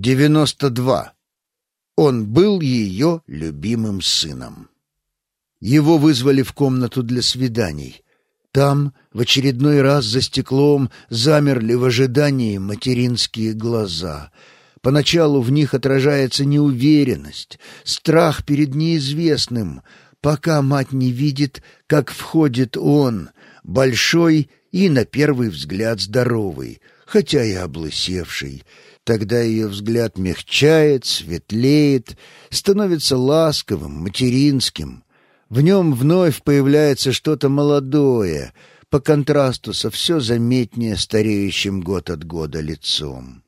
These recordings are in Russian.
92. Он был ее любимым сыном. Его вызвали в комнату для свиданий. Там, в очередной раз за стеклом, замерли в ожидании материнские глаза. Поначалу в них отражается неуверенность, страх перед неизвестным, пока мать не видит, как входит он, большой и, на первый взгляд, здоровый, хотя и облысевший. Тогда ее взгляд мягчает, светлеет, становится ласковым, материнским. В нем вновь появляется что-то молодое, по контрасту со все заметнее стареющим год от года лицом.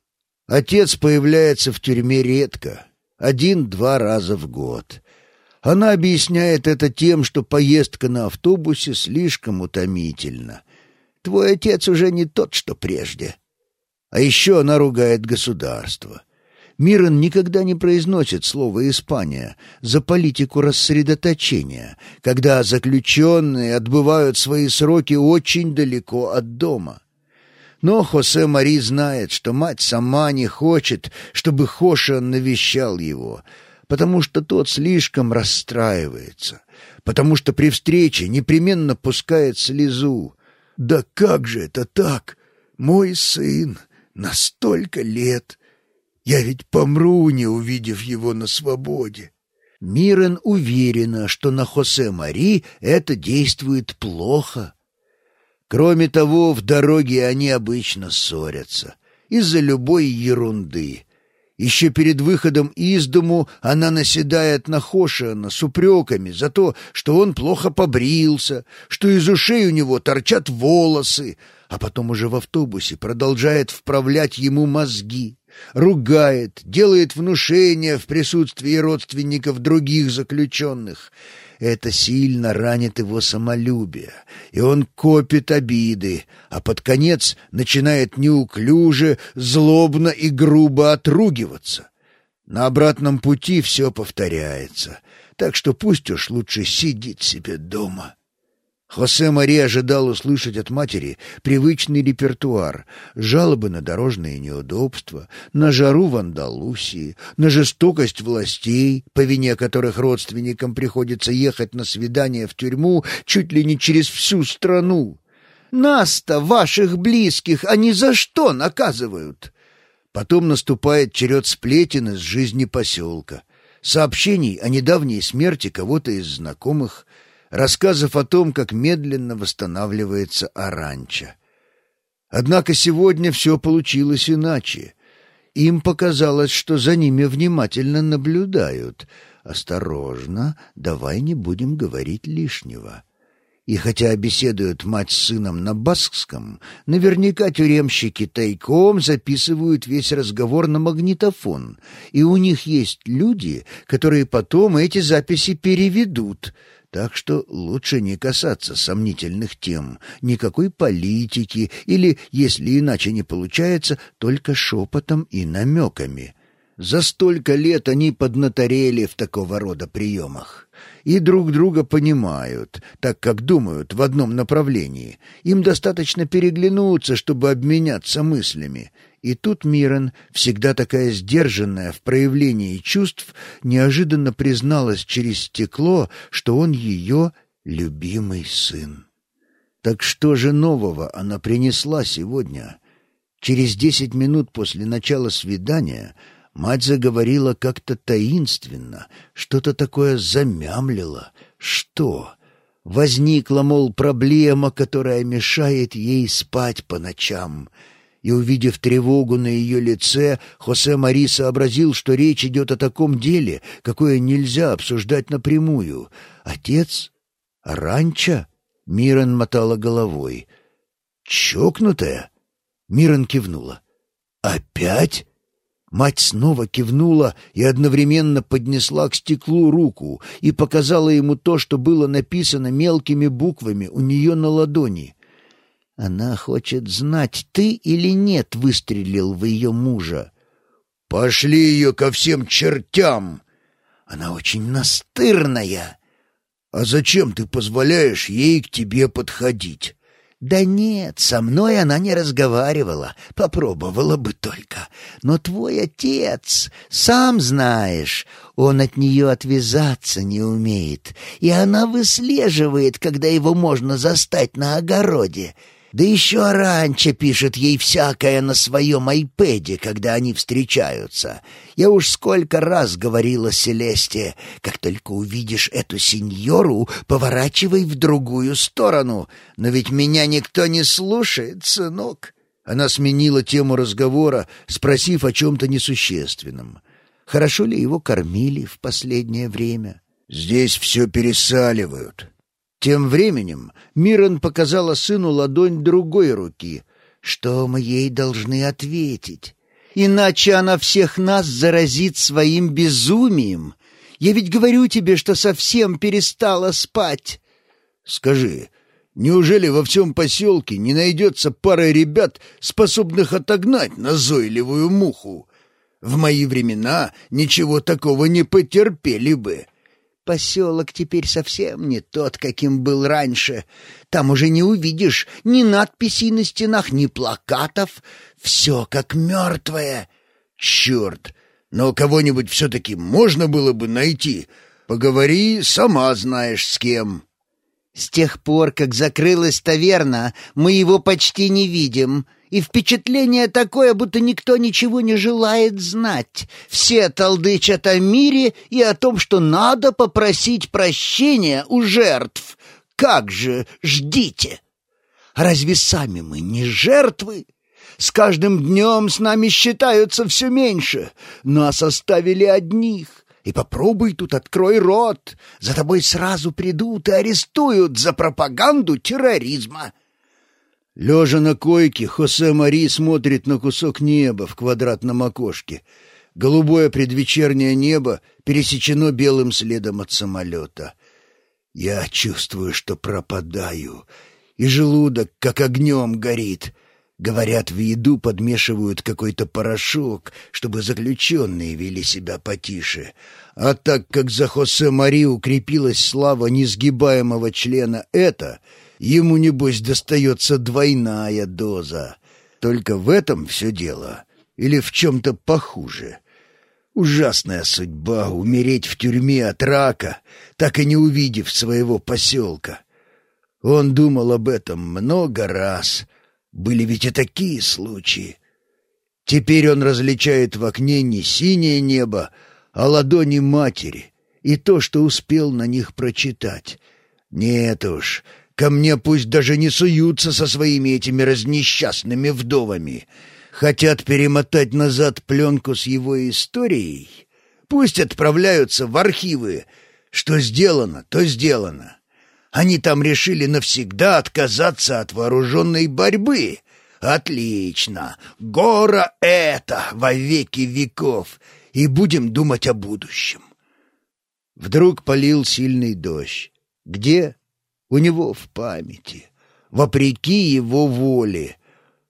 Отец появляется в тюрьме редко, один-два раза в год. Она объясняет это тем, что поездка на автобусе слишком утомительна. Твой отец уже не тот, что прежде. А еще она ругает государство. Мирон никогда не произносит слово «Испания» за политику рассредоточения, когда заключенные отбывают свои сроки очень далеко от дома. Но Хосе Мари знает, что мать сама не хочет, чтобы Хоша навещал его — потому что тот слишком расстраивается, потому что при встрече непременно пускает слезу. «Да как же это так? Мой сын, на столько лет! Я ведь помру, не увидев его на свободе!» Мирен уверена, что на Хосе Мари это действует плохо. Кроме того, в дороге они обычно ссорятся из-за любой ерунды — еще перед выходом из дому она наседает на Хошиана с упреками за то, что он плохо побрился, что из ушей у него торчат волосы, а потом уже в автобусе продолжает вправлять ему мозги, ругает, делает внушения в присутствии родственников других заключенных — это сильно ранит его самолюбие, и он копит обиды, а под конец начинает неуклюже, злобно и грубо отругиваться. На обратном пути все повторяется, так что пусть уж лучше сидит себе дома. Хосе Мари ожидал услышать от матери привычный репертуар, жалобы на дорожные неудобства, на жару в Андалусии, на жестокость властей, по вине которых родственникам приходится ехать на свидание в тюрьму чуть ли не через всю страну. Нас-то, ваших близких, они за что наказывают? Потом наступает черед сплетен из жизни поселка, сообщений о недавней смерти кого-то из знакомых — рассказов о том, как медленно восстанавливается Аранча. Однако сегодня все получилось иначе. Им показалось, что за ними внимательно наблюдают. «Осторожно, давай не будем говорить лишнего». И хотя беседуют мать с сыном на баскском, наверняка тюремщики тайком записывают весь разговор на магнитофон, и у них есть люди, которые потом эти записи переведут, так что лучше не касаться сомнительных тем, никакой политики или, если иначе не получается, только шепотом и намеками. За столько лет они поднаторели в такого рода приемах и друг друга понимают, так как думают в одном направлении. Им достаточно переглянуться, чтобы обменяться мыслями, и тут Мирон, всегда такая сдержанная в проявлении чувств, неожиданно призналась через стекло, что он ее любимый сын. Так что же нового она принесла сегодня? Через десять минут после начала свидания мать заговорила как-то таинственно, что-то такое замямлила. Что? Возникла, мол, проблема, которая мешает ей спать по ночам — и, увидев тревогу на ее лице, Хосе Мари сообразил, что речь идет о таком деле, какое нельзя обсуждать напрямую. «Отец? Ранчо?» — Мирон мотала головой. «Чокнутая?» — Мирон кивнула. «Опять?» Мать снова кивнула и одновременно поднесла к стеклу руку и показала ему то, что было написано мелкими буквами у нее на ладони — она хочет знать, ты или нет выстрелил в ее мужа. Пошли ее ко всем чертям! Она очень настырная. А зачем ты позволяешь ей к тебе подходить? «Да нет, со мной она не разговаривала, попробовала бы только. Но твой отец, сам знаешь, он от нее отвязаться не умеет, и она выслеживает, когда его можно застать на огороде. Да еще Аранча пишет ей всякое на своем айпэде, когда они встречаются. Я уж сколько раз говорила Селесте, как только увидишь эту сеньору, поворачивай в другую сторону. Но ведь меня никто не слушает, сынок». Она сменила тему разговора, спросив о чем-то несущественном. Хорошо ли его кормили в последнее время? «Здесь все пересаливают», тем временем Мирон показала сыну ладонь другой руки. Что мы ей должны ответить? Иначе она всех нас заразит своим безумием. Я ведь говорю тебе, что совсем перестала спать. Скажи, неужели во всем поселке не найдется пара ребят, способных отогнать назойливую муху? В мои времена ничего такого не потерпели бы. Поселок теперь совсем не тот, каким был раньше. Там уже не увидишь ни надписей на стенах, ни плакатов. Все как мертвое. Черт! Но кого-нибудь все-таки можно было бы найти. Поговори, сама знаешь с кем. С тех пор, как закрылась таверна, мы его почти не видим и впечатление такое, будто никто ничего не желает знать. Все толдычат о мире и о том, что надо попросить прощения у жертв. Как же, ждите! Разве сами мы не жертвы? С каждым днем с нами считаются все меньше. Нас оставили одних. И попробуй тут открой рот. За тобой сразу придут и арестуют за пропаганду терроризма. Лежа на койке, Хосе Мари смотрит на кусок неба в квадратном окошке. Голубое предвечернее небо пересечено белым следом от самолета. Я чувствую, что пропадаю, и желудок как огнем горит. Говорят, в еду подмешивают какой-то порошок, чтобы заключенные вели себя потише. А так как за Хосе Мари укрепилась слава несгибаемого члена «это», Ему, небось, достается двойная доза. Только в этом все дело. Или в чем-то похуже. Ужасная судьба — умереть в тюрьме от рака, так и не увидев своего поселка. Он думал об этом много раз. Были ведь и такие случаи. Теперь он различает в окне не синее небо, а ладони матери и то, что успел на них прочитать. Нет уж, Ко мне пусть даже не суются со своими этими разнесчастными вдовами. Хотят перемотать назад пленку с его историей? Пусть отправляются в архивы. Что сделано, то сделано. Они там решили навсегда отказаться от вооруженной борьбы. Отлично. Гора это во веки веков. И будем думать о будущем. Вдруг полил сильный дождь. Где? У него в памяти, вопреки его воле.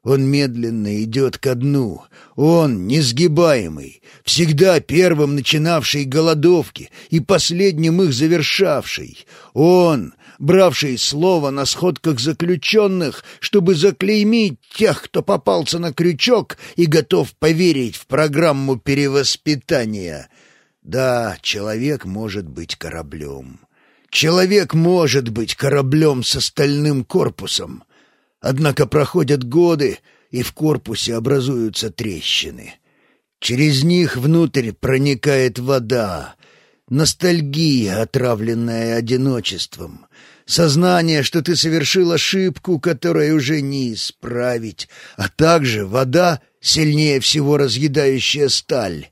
Он медленно идет ко дну. Он, несгибаемый, всегда первым начинавший голодовки и последним их завершавший. Он, бравший слово на сходках заключенных, чтобы заклеймить тех, кто попался на крючок и готов поверить в программу перевоспитания. Да, человек может быть кораблем. Человек может быть кораблем с остальным корпусом. Однако проходят годы, и в корпусе образуются трещины. Через них внутрь проникает вода, ностальгия, отравленная одиночеством, сознание, что ты совершил ошибку, которой уже не исправить, а также вода, сильнее всего разъедающая сталь,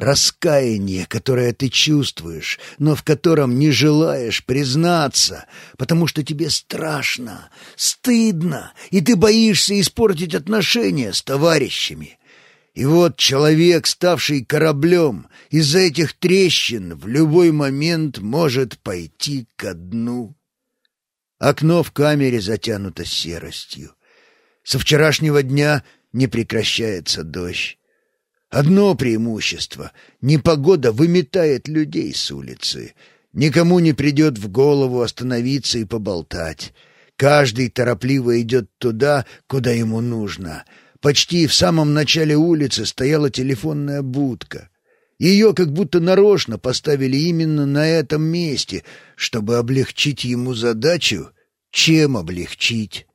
раскаяние, которое ты чувствуешь, но в котором не желаешь признаться, потому что тебе страшно, стыдно, и ты боишься испортить отношения с товарищами. И вот человек, ставший кораблем, из-за этих трещин в любой момент может пойти ко дну. Окно в камере затянуто серостью. Со вчерашнего дня не прекращается дождь. Одно преимущество — непогода выметает людей с улицы. Никому не придет в голову остановиться и поболтать. Каждый торопливо идет туда, куда ему нужно. Почти в самом начале улицы стояла телефонная будка. Ее как будто нарочно поставили именно на этом месте, чтобы облегчить ему задачу. Чем облегчить?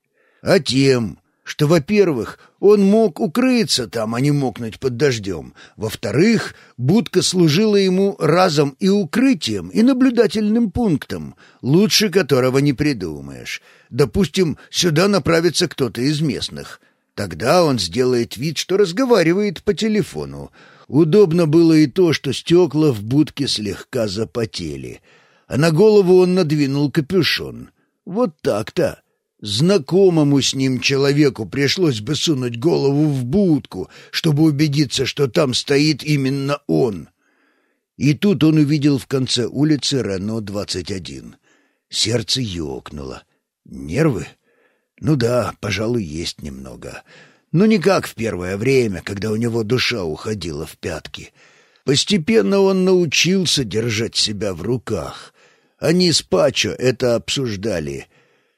А тем, что, во-первых, он мог укрыться там, а не мокнуть под дождем. Во-вторых, будка служила ему разом и укрытием, и наблюдательным пунктом, лучше которого не придумаешь. Допустим, сюда направится кто-то из местных. Тогда он сделает вид, что разговаривает по телефону. Удобно было и то, что стекла в будке слегка запотели, а на голову он надвинул капюшон. Вот так-то. Знакомому с ним человеку пришлось бы сунуть голову в будку, чтобы убедиться, что там стоит именно он. И тут он увидел в конце улицы Рено-21. Сердце ёкнуло. Нервы? Ну да, пожалуй, есть немного. Но не как в первое время, когда у него душа уходила в пятки. Постепенно он научился держать себя в руках. Они с Пачо это обсуждали —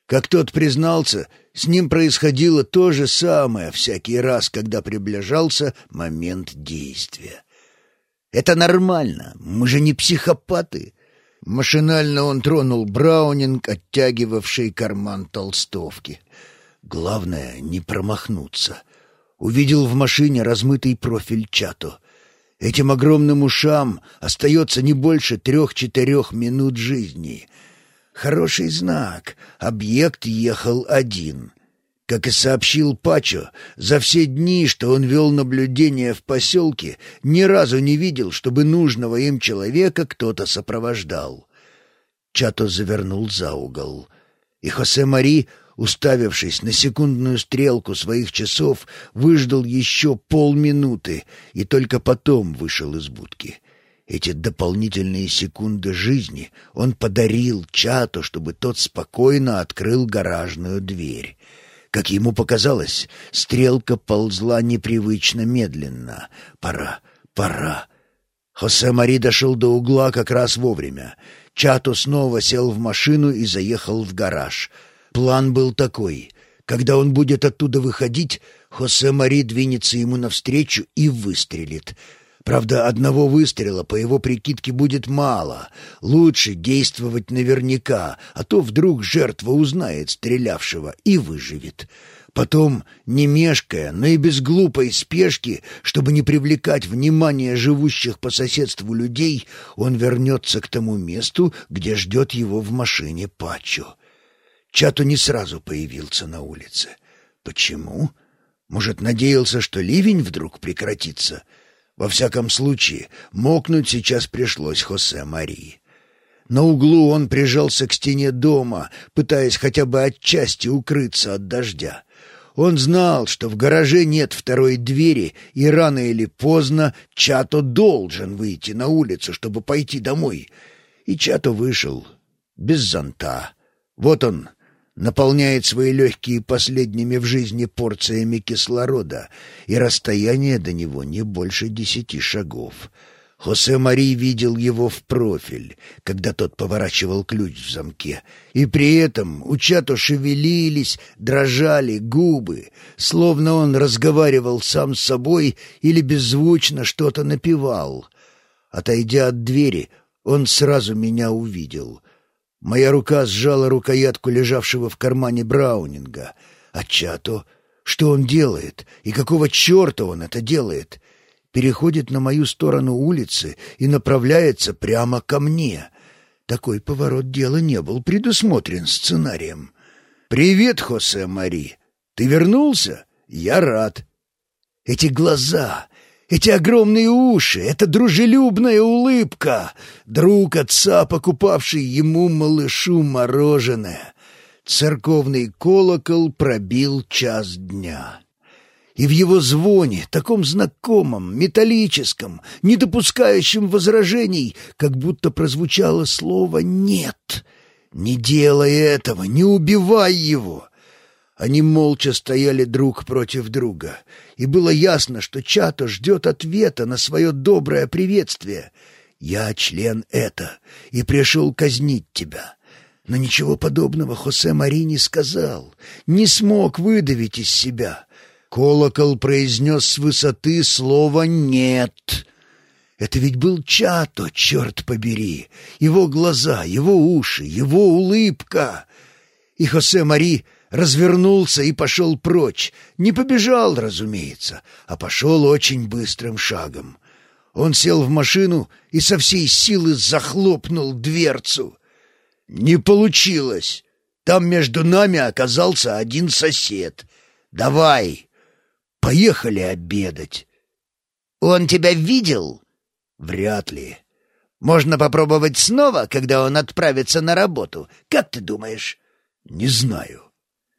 как тот признался, с ним происходило то же самое всякий раз, когда приближался момент действия. «Это нормально, мы же не психопаты». Машинально он тронул Браунинг, оттягивавший карман толстовки. Главное — не промахнуться. Увидел в машине размытый профиль Чато. Этим огромным ушам остается не больше трех-четырех минут жизни — Хороший знак. Объект ехал один. Как и сообщил Пачо, за все дни, что он вел наблюдение в поселке, ни разу не видел, чтобы нужного им человека кто-то сопровождал. Чато завернул за угол. И Хосе Мари, уставившись на секундную стрелку своих часов, выждал еще полминуты и только потом вышел из будки. Эти дополнительные секунды жизни он подарил Чату, чтобы тот спокойно открыл гаражную дверь. Как ему показалось, стрелка ползла непривычно медленно. Пора, пора. Хосе Мари дошел до угла как раз вовремя. Чато снова сел в машину и заехал в гараж. План был такой. Когда он будет оттуда выходить, Хосе Мари двинется ему навстречу и выстрелит — Правда, одного выстрела, по его прикидке, будет мало. Лучше действовать наверняка, а то вдруг жертва узнает стрелявшего и выживет. Потом, не мешкая, но и без глупой спешки, чтобы не привлекать внимание живущих по соседству людей, он вернется к тому месту, где ждет его в машине Пачо. Чато не сразу появился на улице. Почему? Может, надеялся, что ливень вдруг прекратится — во всяком случае, мокнуть сейчас пришлось Хосе Марии. На углу он прижался к стене дома, пытаясь хотя бы отчасти укрыться от дождя. Он знал, что в гараже нет второй двери, и рано или поздно Чато должен выйти на улицу, чтобы пойти домой. И Чато вышел без зонта. Вот он, наполняет свои легкие последними в жизни порциями кислорода, и расстояние до него не больше десяти шагов. Хосе Мари видел его в профиль, когда тот поворачивал ключ в замке, и при этом у Чато шевелились, дрожали губы, словно он разговаривал сам с собой или беззвучно что-то напевал. Отойдя от двери, он сразу меня увидел — Моя рука сжала рукоятку лежавшего в кармане Браунинга. А Чато? Что он делает? И какого черта он это делает? Переходит на мою сторону улицы и направляется прямо ко мне. Такой поворот дела не был предусмотрен сценарием. «Привет, Хосе Мари! Ты вернулся? Я рад!» Эти глаза, эти огромные уши, эта дружелюбная улыбка, друг отца, покупавший ему малышу мороженое. Церковный колокол пробил час дня. И в его звоне, таком знакомом, металлическом, не допускающем возражений, как будто прозвучало слово «нет». «Не делай этого, не убивай его!» Они молча стояли друг против друга, и было ясно, что Чато ждет ответа на свое доброе приветствие. «Я член это, и пришел казнить тебя. Но ничего подобного Хосе Мари не сказал, не смог выдавить из себя. Колокол произнес с высоты слово «нет». Это ведь был Чато, черт побери! Его глаза, его уши, его улыбка! И Хосе Мари развернулся и пошел прочь. Не побежал, разумеется, а пошел очень быстрым шагом. Он сел в машину и со всей силы захлопнул дверцу. Не получилось. Там между нами оказался один сосед. Давай, поехали обедать. Он тебя видел? Вряд ли. Можно попробовать снова, когда он отправится на работу. Как ты думаешь? Не знаю.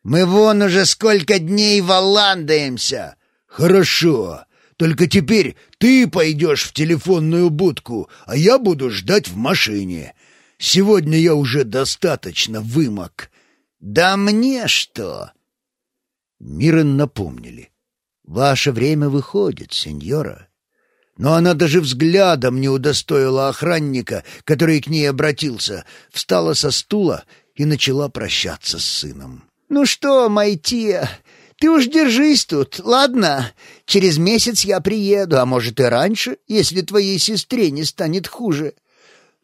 Мы вон уже сколько дней валандаемся. Хорошо. Только теперь ты пойдешь в телефонную будку, а я буду ждать в машине. Сегодня я уже достаточно вымок. Да мне что? Мирен напомнили. Ваше время выходит, сеньора. Но она даже взглядом не удостоила охранника, который к ней обратился, встала со стула и начала прощаться с сыном. «Ну что, Майтия, ты уж держись тут, ладно? Через месяц я приеду, а может и раньше, если твоей сестре не станет хуже».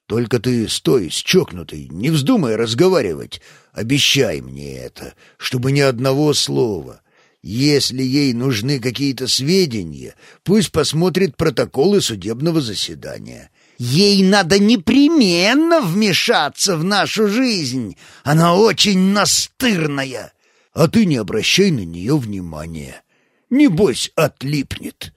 Только ты стой с чокнутой, не вздумай разговаривать. Обещай мне это, чтобы ни одного слова. Если ей нужны какие-то сведения, пусть посмотрит протоколы судебного заседания. Ей надо непременно вмешаться в нашу жизнь. Она очень настырная. А ты не обращай на нее внимания. Небось, отлипнет.